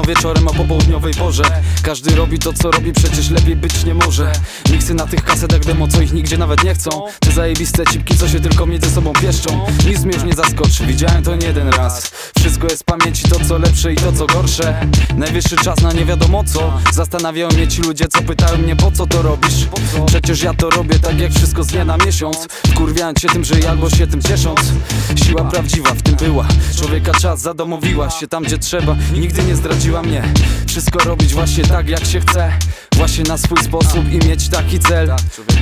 wieczorem o popołudniowej porze. Każdy robi to co robi, przecież lepiej być nie może. Miksy na tych kasetach demo, co ich nigdzie nawet nie chcą. Te zajebiste cipki, co się tylko między sobą pieszczą. Nic mnie już nie zaskoczy, widziałem to nie jeden raz. Wszystko jest pamięci, to co lepsze i to co gorsze. Najwyższy czas na nie wiadomo co. Zastanawiają mnie ci ludzie, co pytają mnie po co to robisz? Przecież ja to robię tak jak wszystko z dnia na miesiąc. Wkurwiając się tym, że ja albo się tym ciesząc. Siła prawdziwa w tym była. Człowieka czas zadomowiła się tam gdzie trzeba. I Nigdy nie zdradziła mnie. Wszystko robić właśnie tak jak się chce. Właśnie na swój sposób i mieć taki cel.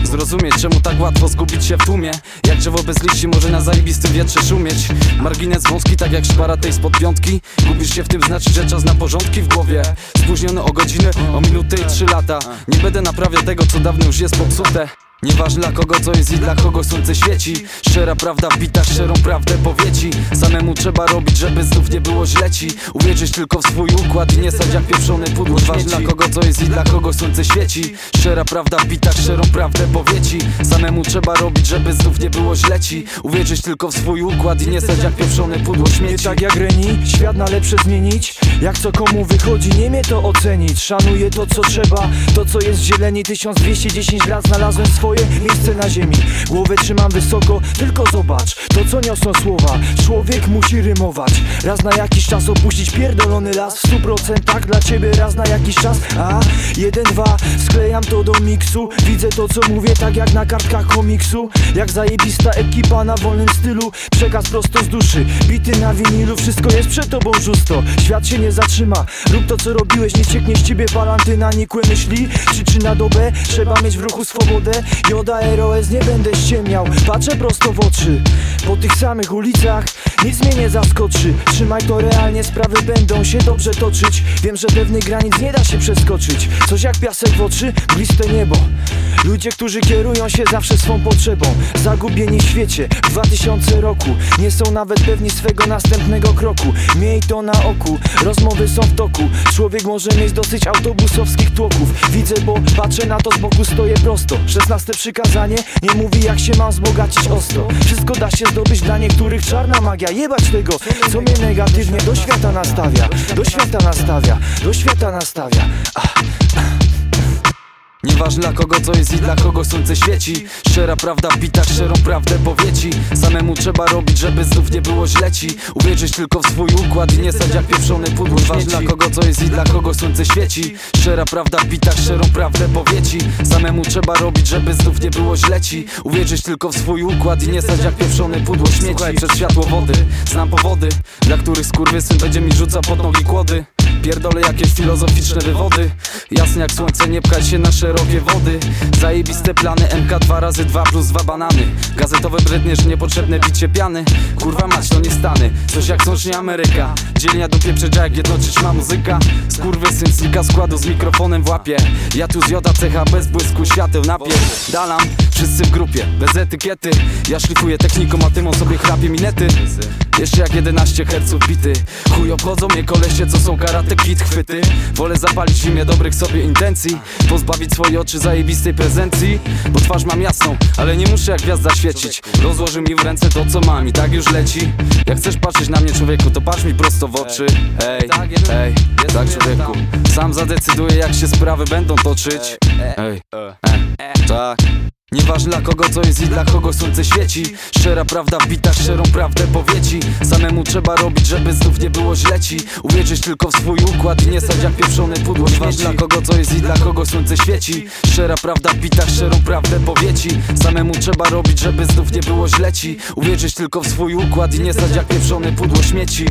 Zrozumieć czemu tak łatwo zgubić się w tłumie. Jak drzewo bez liści może na zajebistym wietrze szumieć. Margines wąski tak jak szpara tej spod piątki. Gubisz się w tym znaczy, że czas na porządki w głowie. Spóźniony o godzinę, o minutę i trzy lata. Nie będę naprawiał tego co dawno już jest popsute Nieważne dla kogo co jest i dla kogo słońce świeci. Szczera prawda wbita, szczerą prawdę powieci Samemu trzeba robić, żeby znów nie było źle ci. Uwierzyć tylko w swój układ i nie stać jak pieprzony pudło Nieważne dla kogo co jest i dla kogo słońce świeci. Szczera prawda wbita, szczerą prawdę powieci Samemu trzeba robić, żeby znów nie było źle ci. Uwierzyć tylko w swój układ i nie stać jak pieprzony pudło Nie śmieci tak jak Reni, świat na lepsze zmienić. Jak co komu wychodzi, nie mnie to ocenić. Szanuję to co trzeba, to co jest zieleni 1210 lat znalazłem swoje miejsce na ziemi. Głowę trzymam wysoko, tylko zobacz To co niosą słowa, człowiek musi rymować Raz na jakiś czas opuścić pierdolony las. W stu procentach dla ciebie raz na jakiś czas A, jeden, dwa, sklejam to do miksu. Widzę to co mówię tak jak na kartkach komiksu. Jak zajebista ekipa na wolnym stylu. Przekaz prosto z duszy, bity na winilu. Wszystko jest przed tobą żusto, świat się nie zatrzyma. Rób to co robiłeś, nie cieknie z ciebie palantyna Nikłe myśli, czy czy na dobę Trzeba mieć w ruchu swobodę Joda ROS, nie będę ściemniał. Patrzę prosto w oczy. Po tych samych ulicach nic mnie nie zaskoczy. Trzymaj to realnie, sprawy będą się dobrze toczyć. Wiem, że pewnych granic nie da się przeskoczyć. Coś jak piasek w oczy, bliste niebo Ludzie, którzy kierują się zawsze swą potrzebą Zagubieni w świecie w 2000 roku. Nie są nawet pewni swego następnego kroku. Miej to na oku, rozmowy są w toku. Człowiek może mieć dosyć autobusowskich tłoków. Widzę, bo patrzę na to z boku, stoję prosto. 16 przykazanie nie mówi jak się mam wzbogacić ostro. Wszystko da się zdobyć dla niektórych. Czarna magia Jebać tego, co mnie negatywnie do świata nastawia. Do świata nastawia, do świata nastawia. Ach. Nieważne dla kogo co jest i dla kogo słońce świeci. Szczera prawda wbita, szczerą prawdę powieci Samemu trzeba robić, żeby znów nie było źle ci. Uwierzyć tylko w swój układ i nie stać jak pieprzony pudło Nieważne dla kogo co jest i dla kogo słońce świeci. Szczera prawda wbita, szczerą prawdę powieci Samemu trzeba robić, żeby znów nie było źle ci. Uwierzyć tylko w swój układ i nie stać jak pieprzony pudło śmieci. Słuchaj przez światło wody, znam powody Dla których skurwysyn będzie mi rzucał pod nogi kłody. Pierdolę jakieś filozoficzne wywody Jasne jak słońce, nie pchać się na szerokie wody. Zajebiste plany, MK 2 razy 2 plus 2 banany. Gazetowe brednież, niepotrzebne bicie piany. Kurwa mać, to nie Stany. Coś jak coś nie Ameryka. Dzielnia do pieprzeża, jak jednoczyć ma muzyka. Skurwysyn slika składu z mikrofonem w łapie. Ja tu z joda cecha bez błysku świateł napier Dalam, wszyscy w grupie, bez etykiety. Ja szlifuję techniką, a Tymon sobie chrapie minety. Jeszcze jak 11 herców bity. Chuj obchodzą mnie kolesie, co są karate kit chwyty. Wolę zapalić w imię dobrych sobie intencji. Pozbawić swoje oczy zajebistej prezencji. Bo twarz mam jasną, ale nie muszę jak gwiazda świecić. Rozłoży mi w ręce to co mam i tak już leci. Jak chcesz patrzeć na mnie człowieku, to patrz mi prosto w oczy. Hej, hej, tak człowieku. Sam zadecyduję jak się sprawy będą toczyć. Hej, tak Nieważne dla kogo co jest i dla kogo słońce świeci. Szczera prawda wbita, szczerą prawdę powieci. Samemu trzeba robić, żeby znów nie było źle ci. Uwierzyć tylko w swój układ i nie stać jak pieprzony pudło Nieważne dla kogo co jest i dla kogo słońce świeci. Szczera prawda wbita, szczerą prawdę powieci. Samemu trzeba robić, żeby znów nie było źle ci. Uwierzyć tylko w swój układ i nie stać jak pieprzony pudło śmieci